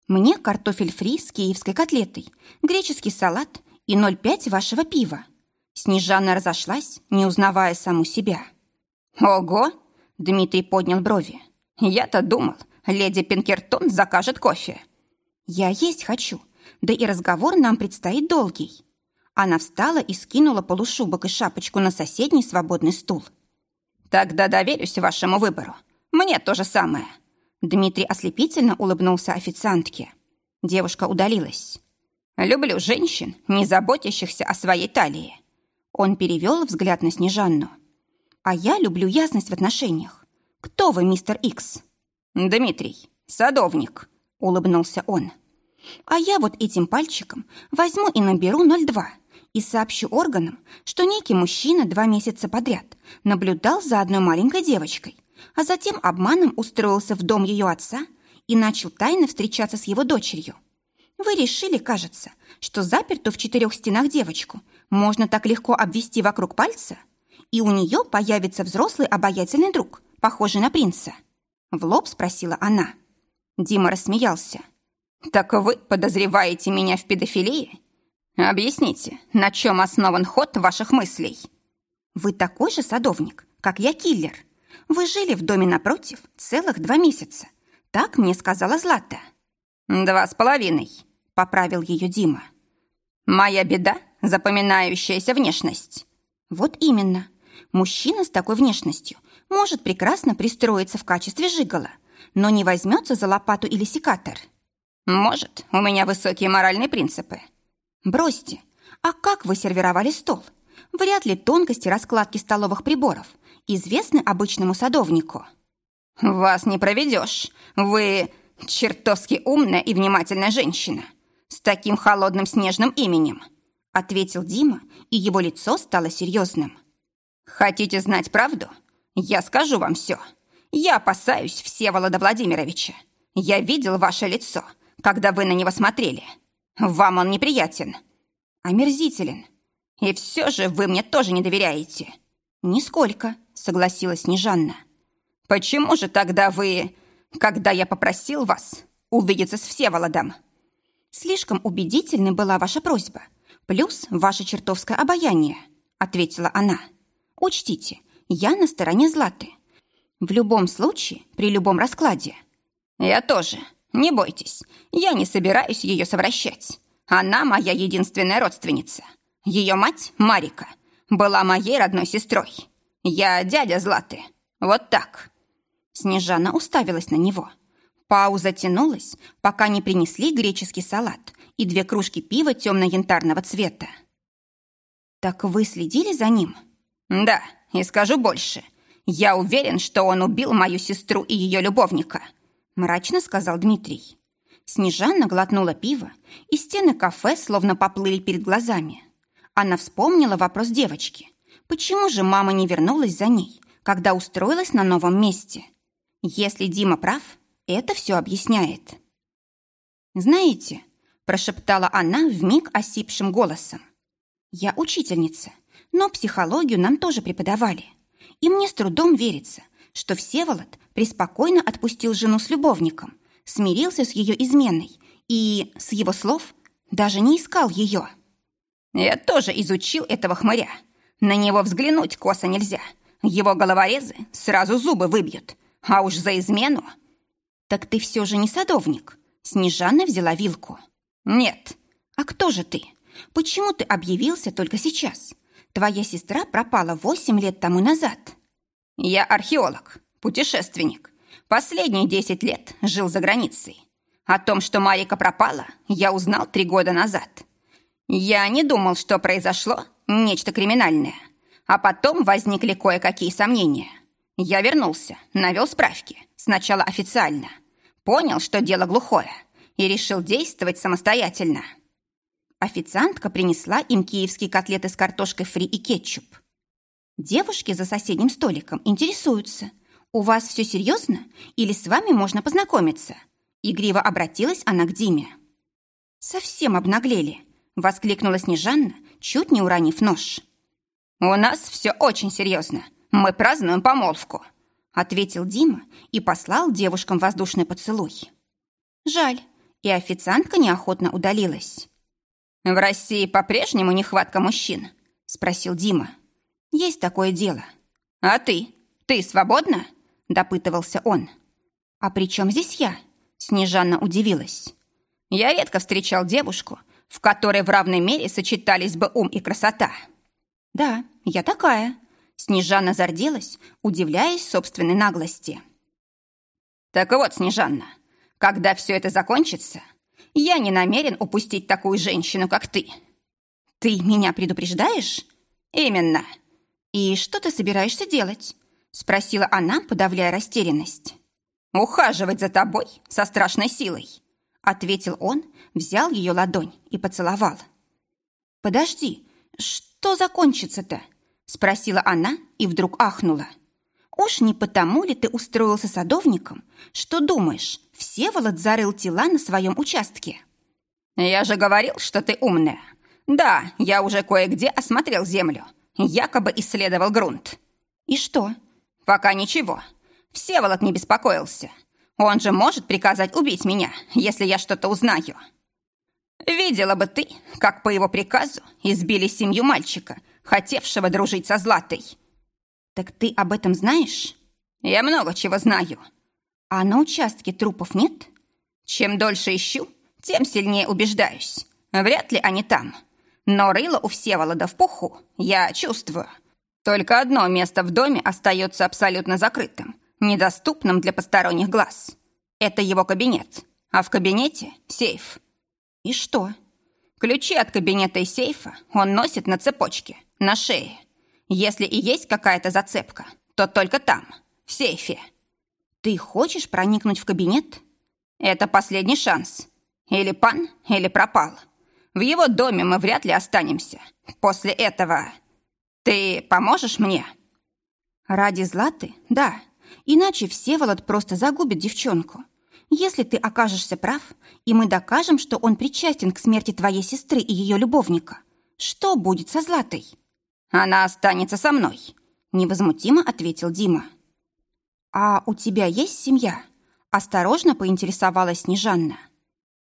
S1: «Мне картофель фри с киевской котлетой, греческий салат и 0,5 вашего пива». Снежана разошлась, не узнавая саму себя.
S2: «Ого!» – Дмитрий поднял брови. «Я-то думал, леди Пинкертон закажет кофе».
S1: «Я есть хочу, да и разговор нам предстоит долгий». Она встала и скинула полушубок и шапочку на соседний свободный стул.
S2: «Тогда доверюсь вашему выбору. Мне то же самое».
S1: Дмитрий ослепительно улыбнулся официантке. Девушка удалилась.
S2: «Люблю женщин, не заботящихся о своей талии».
S1: Он перевел взгляд на Снежанну. «А я люблю ясность в отношениях. Кто вы, мистер Икс?»
S2: «Дмитрий, садовник», — улыбнулся он.
S1: «А я вот этим пальчиком возьму и наберу 02 и сообщу органам, что некий мужчина два месяца подряд наблюдал за одной маленькой девочкой, а затем обманом устроился в дом ее отца и начал тайно встречаться с его дочерью. Вы решили, кажется, что запертую в четырех стенах девочку можно так легко обвести вокруг пальца, и у нее появится взрослый обаятельный друг, похожий на принца?» В лоб спросила она. Дима рассмеялся.
S2: «Так вы подозреваете меня в педофилии? Объясните, на чем основан ход ваших мыслей?»
S1: «Вы такой же садовник, как я киллер. Вы жили в доме напротив целых два месяца. Так мне сказала Злата».
S2: «Два с половиной», — поправил ее Дима. «Моя беда — запоминающаяся внешность».
S1: «Вот именно. Мужчина с такой внешностью может прекрасно пристроиться в качестве жигала, но не возьмется за лопату или секатор.
S2: Может, у меня высокие моральные принципы.
S1: Бросьте. А как вы сервировали стол? Вряд ли тонкости раскладки столовых приборов известны обычному садовнику.
S2: Вас не проведешь. Вы чертовски умная и внимательная женщина с таким холодным снежным именем, ответил Дима, и его лицо стало серьезным. Хотите знать правду? Я скажу вам все. Я опасаюсь Всеволода Владимировича. Я видел ваше лицо, когда вы на него смотрели. Вам он неприятен.
S1: Омерзителен.
S2: И все же вы мне тоже не доверяете.
S1: Нисколько, согласилась Снежанна.
S2: Почему же тогда вы, когда я попросил вас увидеться с Всеволодом?
S1: Слишком убедительной была ваша просьба. Плюс ваше чертовское обаяние, ответила она. Учтите, я на стороне Златы. В любом случае, при любом раскладе.
S2: Я тоже. Не бойтесь, я не собираюсь ее совращать. Она моя единственная родственница. Ее мать, Марика, была моей родной сестрой. Я дядя Златы. Вот так.
S1: Снежана уставилась на него. Пауза тянулась, пока не принесли греческий салат и две кружки пива темно-янтарного цвета. «Так вы следили за ним?»
S2: «Да, и скажу больше. Я уверен, что он убил мою сестру и ее любовника»,
S1: мрачно сказал Дмитрий. Снежана глотнула пиво, и стены кафе словно поплыли перед глазами. Она вспомнила вопрос девочки. Почему же мама не вернулась за ней, когда устроилась на новом месте? Если Дима прав, это все объясняет. «Знаете», – прошептала она вмиг осипшим голосом, «я учительница, но психологию нам тоже преподавали. И мне с трудом верится, что Всеволод преспокойно отпустил жену с любовником, смирился с ее изменой и, с его слов, даже не искал ее.
S2: Я тоже изучил этого хмыря. На него взглянуть косо нельзя. Его головорезы сразу зубы выбьют. А уж за измену...
S1: Так ты все же не садовник. Снежана взяла вилку.
S2: Нет.
S1: А кто же ты? Почему ты объявился только сейчас? Твоя сестра пропала восемь лет тому назад.
S2: Я археолог, путешественник. Последние десять лет жил за границей. О том, что Марика пропала, я узнал три года назад. Я не думал, что произошло нечто криминальное. А потом возникли кое-какие сомнения. Я вернулся, навел справки. Сначала официально. Понял, что дело глухое. И решил действовать самостоятельно.
S1: Официантка принесла им киевские котлеты с картошкой фри и кетчуп. Девушки за соседним столиком интересуются. «У вас все серьезно? Или с вами можно познакомиться?» Игриво обратилась она к Диме. «Совсем обнаглели», — воскликнула Снежанна, чуть не уронив нож.
S2: «У нас все очень серьезно. Мы празднуем помолвку», — ответил Дима и послал девушкам воздушный поцелуй.
S1: «Жаль». И официантка неохотно удалилась.
S2: «В России по-прежнему нехватка мужчин?» — спросил Дима.
S1: «Есть такое дело».
S2: «А ты? Ты свободна?» — допытывался он.
S1: «А при чем здесь я?» — Снежанна удивилась.
S2: «Я редко встречал девушку, в которой в равной мере сочетались бы ум и красота».
S1: «Да, я такая». Снежана зарделась, удивляясь собственной наглости.
S2: «Так вот, Снежанна, когда все это закончится, я не намерен упустить такую женщину, как ты».
S1: «Ты меня предупреждаешь?»
S2: «Именно».
S1: «И что ты собираешься делать?» Спросила она, подавляя растерянность.
S2: «Ухаживать за тобой со страшной силой»,
S1: ответил он, взял ее ладонь и поцеловал. «Подожди, что закончится-то?» Спросила она и вдруг ахнула. «Уж не потому ли ты устроился садовником, что думаешь, Всеволод зарыл тела на своем участке?»
S2: «Я же говорил, что ты умная. Да, я уже кое-где осмотрел землю, якобы исследовал грунт».
S1: «И что?»
S2: «Пока ничего. Всеволод не беспокоился. Он же может приказать убить меня, если я что-то узнаю». Видела бы ты, как по его приказу избили семью мальчика, хотевшего дружить со Златой.
S1: Так ты об этом знаешь?
S2: Я много чего знаю.
S1: А на участке трупов нет?
S2: Чем дольше ищу, тем сильнее убеждаюсь. Вряд ли они там. Но рыло у Всеволода в пуху, я чувствую. Только одно место в доме остается абсолютно закрытым, недоступным для посторонних глаз. Это его кабинет, а в кабинете сейф.
S1: И что?
S2: Ключи от кабинета и сейфа он носит на цепочке, на шее. Если и есть какая-то зацепка, то только там, в сейфе.
S1: Ты хочешь проникнуть в кабинет?
S2: Это последний шанс. Или пан, или пропал. В его доме мы вряд ли останемся. После этого ты поможешь мне?
S1: Ради Златы? Да. Иначе Всеволод просто загубит девчонку. Если ты окажешься прав, и мы докажем, что он причастен к смерти твоей сестры и ее любовника, что будет со Златой?
S2: Она останется со мной, невозмутимо ответил Дима.
S1: А у тебя есть семья? Осторожно поинтересовалась Снежанна.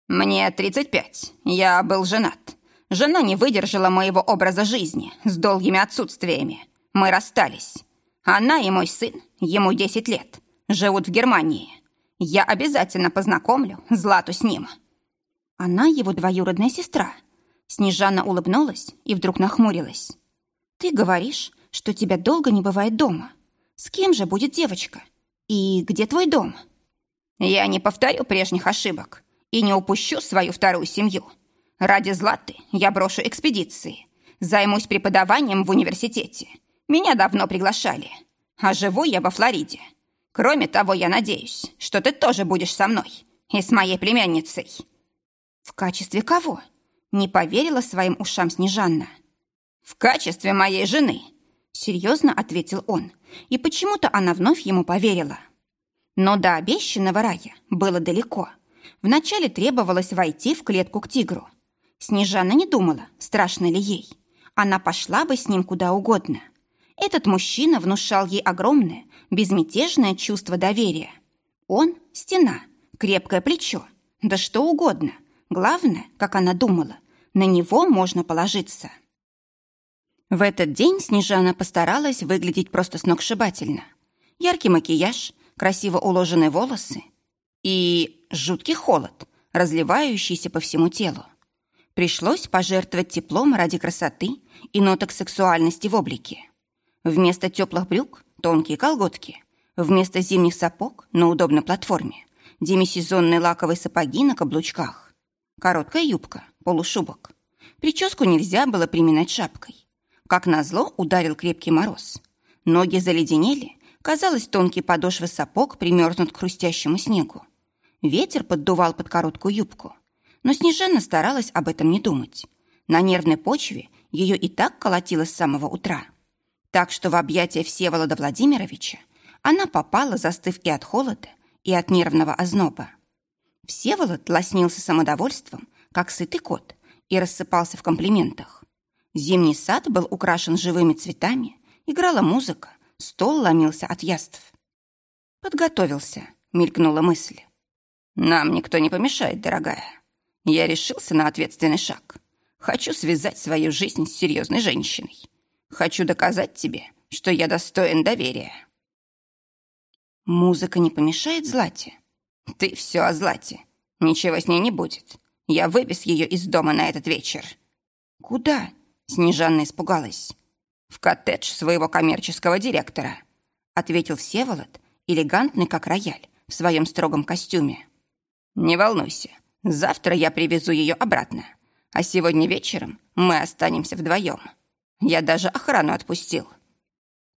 S2: Мне 35. Я был женат. Жена не выдержала моего образа жизни с долгими отсутствиями. Мы расстались. Она и мой сын, ему 10 лет, живут в Германии. Я обязательно познакомлю Злату с ним.
S1: Она его двоюродная сестра. Снежана улыбнулась и вдруг нахмурилась. Ты говоришь, что тебя долго не бывает дома. С кем же будет девочка? И где твой дом?
S2: Я не повторю прежних ошибок и не упущу свою вторую семью. Ради Златы я брошу экспедиции. Займусь преподаванием в университете. Меня давно приглашали. А живу я во Флориде. Кроме того, я надеюсь, что ты тоже будешь со мной и с моей племянницей».
S1: «В качестве кого?» Не поверила своим ушам Снежанна.
S2: «В качестве моей жены», —
S1: серьезно ответил он. И почему-то она вновь ему поверила. Но до обещанного рая было далеко. Вначале требовалось войти в клетку к тигру. Снежана не думала, страшно ли ей. Она пошла бы с ним куда угодно. Этот мужчина внушал ей огромное, безмятежное чувство доверия. Он — стена, крепкое плечо, да что угодно. Главное, как она думала, на него можно положиться. В этот день Снежана постаралась выглядеть просто сногсшибательно. Яркий макияж, красиво уложенные волосы и жуткий холод, разливающийся по всему телу. Пришлось пожертвовать теплом ради красоты и ноток сексуальности в облике. Вместо теплых брюк – тонкие колготки, вместо зимних сапог на удобной платформе – демисезонные лаковые сапоги на каблучках, короткая юбка, полушубок. Прическу нельзя было приминать шапкой. Как назло, ударил крепкий мороз. Ноги заледенели, казалось, тонкие подошвы сапог примерзнут к хрустящему снегу. Ветер поддувал под короткую юбку. Но Снежана старалась об этом не думать. На нервной почве ее и так колотило с самого утра. Так что в объятия Всеволода Владимировича она попала, застыв и от холода, и от нервного озноба. Всеволод лоснился самодовольством, как сытый кот, и рассыпался в комплиментах. Зимний сад был украшен живыми цветами, играла музыка, стол ломился от яств. «Подготовился», — мелькнула мысль. «Нам никто не помешает, дорогая. Я решился на ответственный шаг. Хочу связать свою жизнь с серьезной женщиной. Хочу доказать тебе, что я достоин доверия». «Музыка не помешает Злате?» «Ты все о Злате. Ничего с ней не будет. Я вывез ее из дома на этот вечер». «Куда?» Снежанна испугалась. «В коттедж своего коммерческого директора», ответил Всеволод, элегантный как рояль, в своем строгом костюме. «Не волнуйся, завтра я привезу ее обратно, а сегодня вечером мы останемся вдвоем. Я даже охрану отпустил».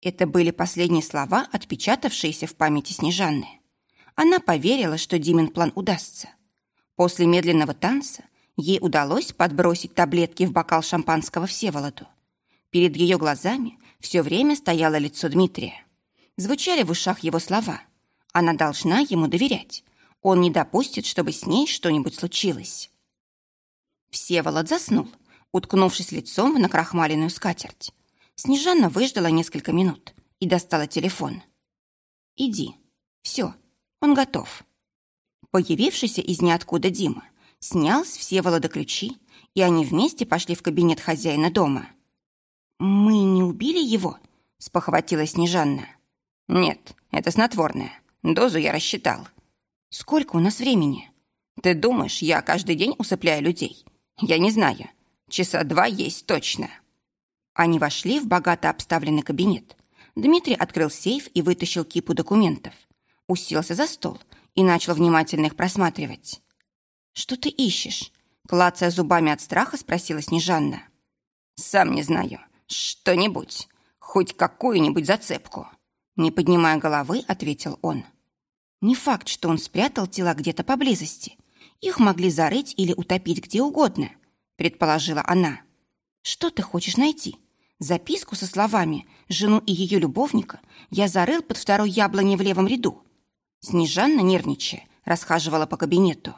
S1: Это были последние слова, отпечатавшиеся в памяти Снежанны. Она поверила, что Димин план удастся. После медленного танца ей удалось подбросить таблетки в бокал шампанского Всеволоду. Перед ее глазами все время стояло лицо Дмитрия. Звучали в ушах его слова. Она должна ему доверять. Он не допустит, чтобы с ней что-нибудь случилось. Всеволод заснул, уткнувшись лицом в накрахмаленную скатерть. Снежанна выждала несколько минут и достала телефон. «Иди. Все, он готов». Появившийся из ниоткуда Дима снял с Всеволода ключи, и они вместе пошли в кабинет хозяина дома. «Мы не убили его?» – спохватилась Снежанна. «Нет, это снотворное. Дозу я рассчитал». «Сколько у нас времени?» «Ты думаешь, я каждый день усыпляю людей? Я не знаю. Часа два есть точно». Они вошли в богато обставленный кабинет. Дмитрий открыл сейф и вытащил кипу документов. Уселся за стол и начал внимательно их просматривать. «Что ты ищешь?» Клацая зубами от страха, спросила Снежанна. «Сам не знаю. Что-нибудь. Хоть какую-нибудь зацепку». Не поднимая головы, ответил он. «Не факт, что он спрятал тела где-то поблизости. Их могли зарыть или утопить где угодно», предположила она. «Что ты хочешь найти? Записку со словами «Жену и ее любовника я зарыл под второй яблоней в левом ряду». Снежанна, нервничая, расхаживала по кабинету.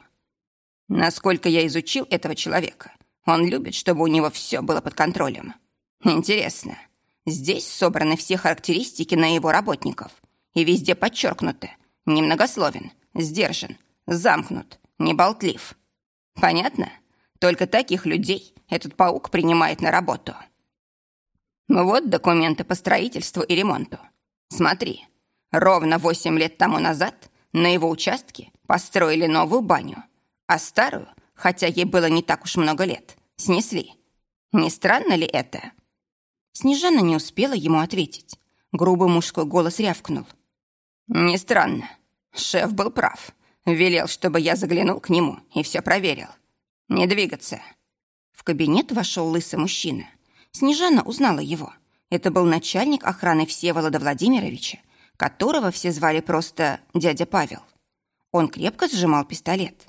S1: Насколько я изучил этого человека, он любит, чтобы у него все было под контролем. Интересно, здесь собраны все характеристики на его работников, и везде подчеркнуто немногословен, сдержан, замкнут, неболтлив. Понятно? Только таких людей этот паук принимает на работу. Вот документы по строительству и ремонту. Смотри, ровно восемь лет тому назад на его участке построили новую баню – а старую, хотя ей было не так уж много лет, снесли. Не странно ли это? Снежана не успела ему ответить. Грубый мужской голос рявкнул. «Не странно. Шеф был прав. Велел, чтобы я заглянул к нему и все проверил. Не двигаться». В кабинет вошел лысый мужчина. Снежана узнала его. Это был начальник охраны Всеволода Владимировича, которого все звали просто дядя Павел. Он крепко сжимал пистолет.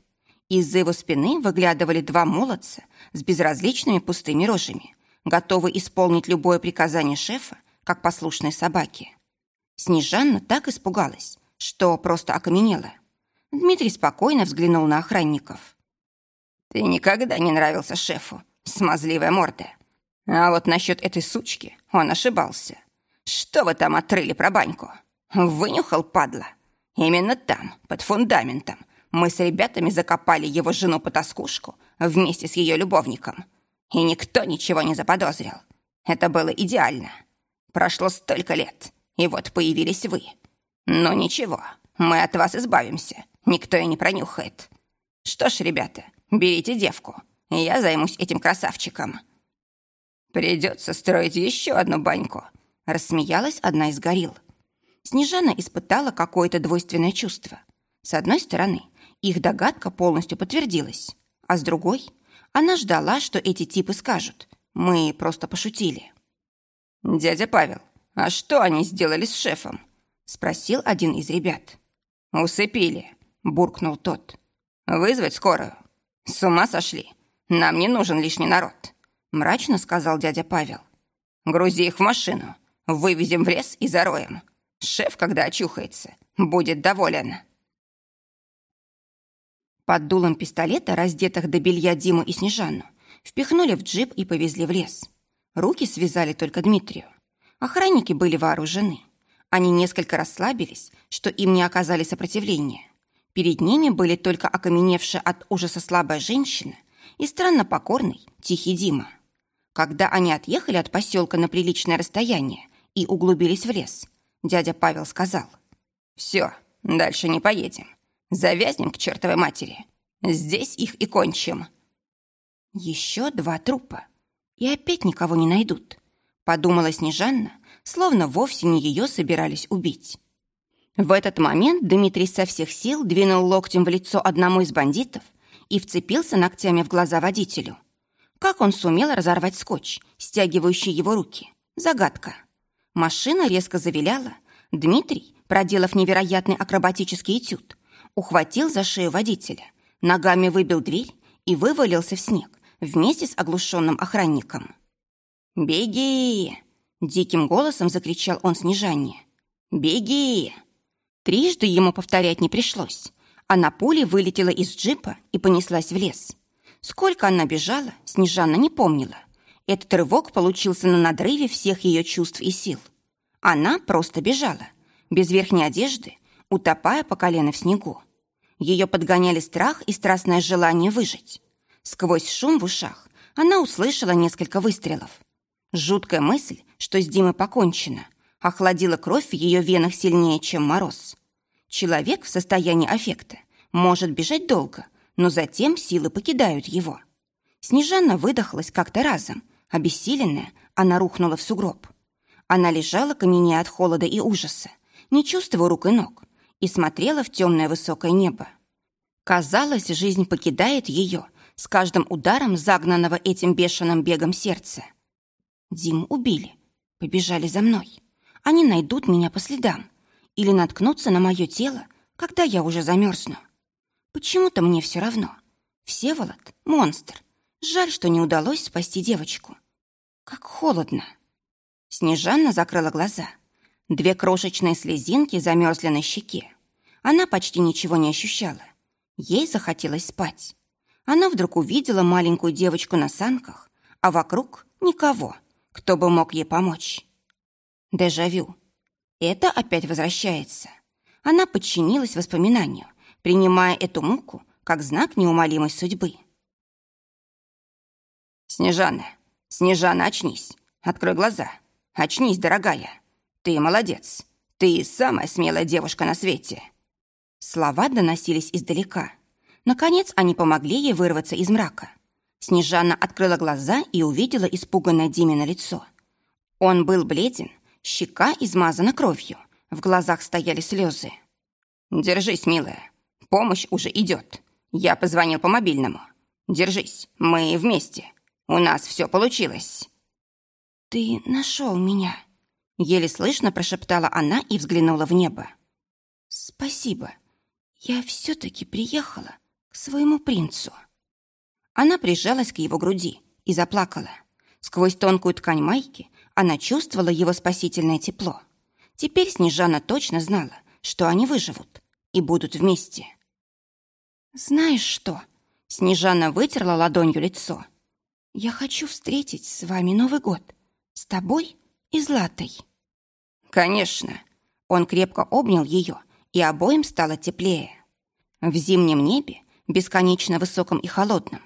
S1: Из-за его спины выглядывали два молодца с безразличными пустыми рожами, готовые исполнить любое приказание шефа, как послушные собаки. Снежанна так испугалась, что просто окаменела. Дмитрий спокойно взглянул на охранников. «Ты никогда не нравился шефу, смазливая морда. А вот насчет этой сучки он ошибался. Что вы там отрыли про баньку? Вынюхал, падла? Именно там, под фундаментом, мы с ребятами закопали его жену по тоскушку вместе с ее любовником. И никто ничего не заподозрил.
S2: Это было идеально. Прошло столько лет, и вот появились вы. Но ничего, мы от вас избавимся. Никто и не пронюхает. Что ж, ребята, берите девку. Я займусь этим красавчиком. Придется строить еще одну баньку. Рассмеялась одна из горилл. Снежана испытала какое-то двойственное чувство. С одной стороны, их догадка полностью подтвердилась, а с другой, она ждала, что эти типы скажут «мы просто пошутили». «Дядя Павел, а что они сделали с шефом?» — спросил один из ребят. «Усыпили», — буркнул тот. «Вызвать скорую? С ума сошли? Нам не нужен лишний народ», — мрачно сказал дядя Павел. «Грузи их в машину, вывезем в лес и зароем. Шеф, когда очухается, будет доволен». Под дулом пистолета, раздетых до белья Диму и Снежану, впихнули в джип и повезли в лес. Руки связали только Дмитрию. Охранники были вооружены. Они несколько расслабились, что им не оказали сопротивления. Перед ними были только окаменевшая от ужаса слабая женщина и странно покорный, тихий Дима. Когда они отъехали от поселка на приличное расстояние и углубились в лес, дядя Павел сказал, «Все, дальше не поедем. Завязнем к чертовой матери. Здесь их и кончим». Еще два трупа. И опять никого не найдут. Подумала Снежанна, словно вовсе не ее собирались убить. В этот момент Дмитрий со всех сил двинул локтем в лицо одному из бандитов и вцепился ногтями в глаза водителю. Как он сумел разорвать скотч, стягивающий его руки? Загадка. Машина резко завиляла. Дмитрий, проделав невероятный акробатический этюд, ухватил за шею водителя, ногами выбил дверь и вывалился в снег вместе с оглушенным охранником. «Беги!» — диким голосом закричал он снижание. «Беги!» Трижды ему повторять не пришлось. Она пулей вылетела из джипа и понеслась в лес. Сколько она бежала, Снежана не помнила. Этот рывок получился на надрыве всех ее чувств и сил. Она просто бежала, без верхней одежды, утопая по колено в снегу. Ее подгоняли страх и страстное желание выжить. Сквозь шум в ушах она услышала несколько выстрелов. Жуткая мысль, что с Димой покончено, охладила кровь в ее венах сильнее, чем мороз. Человек в состоянии аффекта может бежать долго, но затем силы покидают его. Снежана выдохлась как-то разом. Обессиленная, она рухнула в сугроб. Она лежала, каменея от холода и ужаса, не чувствуя рук и ног, и смотрела в темное высокое небо. Казалось, жизнь покидает ее с каждым ударом загнанного этим бешеным бегом сердца. Диму убили, побежали за мной. Они найдут меня по следам или наткнутся на мое тело, когда я уже замерзну. Почему-то мне все равно. Всеволод — монстр. Жаль, что не удалось спасти девочку. Как холодно. Снежанна закрыла глаза — Две крошечные слезинки замерзли на щеке. Она почти ничего не ощущала. Ей захотелось спать. Она вдруг увидела маленькую девочку на санках, а вокруг никого, кто бы мог ей помочь. Дежавю. Это опять возвращается. Она подчинилась воспоминанию, принимая эту муку как знак неумолимой судьбы. «Снежана, Снежана, очнись! Открой глаза! Очнись, дорогая!» «Ты молодец. Ты самая смелая девушка на свете». Слова доносились издалека. Наконец они помогли ей вырваться из мрака. Снежана открыла глаза и увидела испуганное Димина лицо. Он был бледен, щека измазана кровью, в глазах стояли слезы. «Держись, милая, помощь уже идет. Я позвонил по мобильному. Держись, мы вместе. У нас все получилось».
S1: «Ты нашел меня», Еле слышно прошептала она и взглянула в небо. «Спасибо. Я все-таки приехала к своему принцу». Она прижалась к его груди и заплакала. Сквозь тонкую ткань майки она чувствовала его спасительное тепло. Теперь Снежана точно знала, что они выживут и будут вместе. «Знаешь что?» Снежана вытерла ладонью лицо. «Я хочу встретить с вами Новый год. С тобой и Златой».
S2: «Конечно». Он крепко обнял ее, и обоим стало теплее. В зимнем небе, бесконечно высоком и холодном,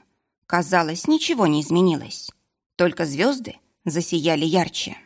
S2: казалось, ничего не изменилось. Только звезды,
S1: засияли ярче.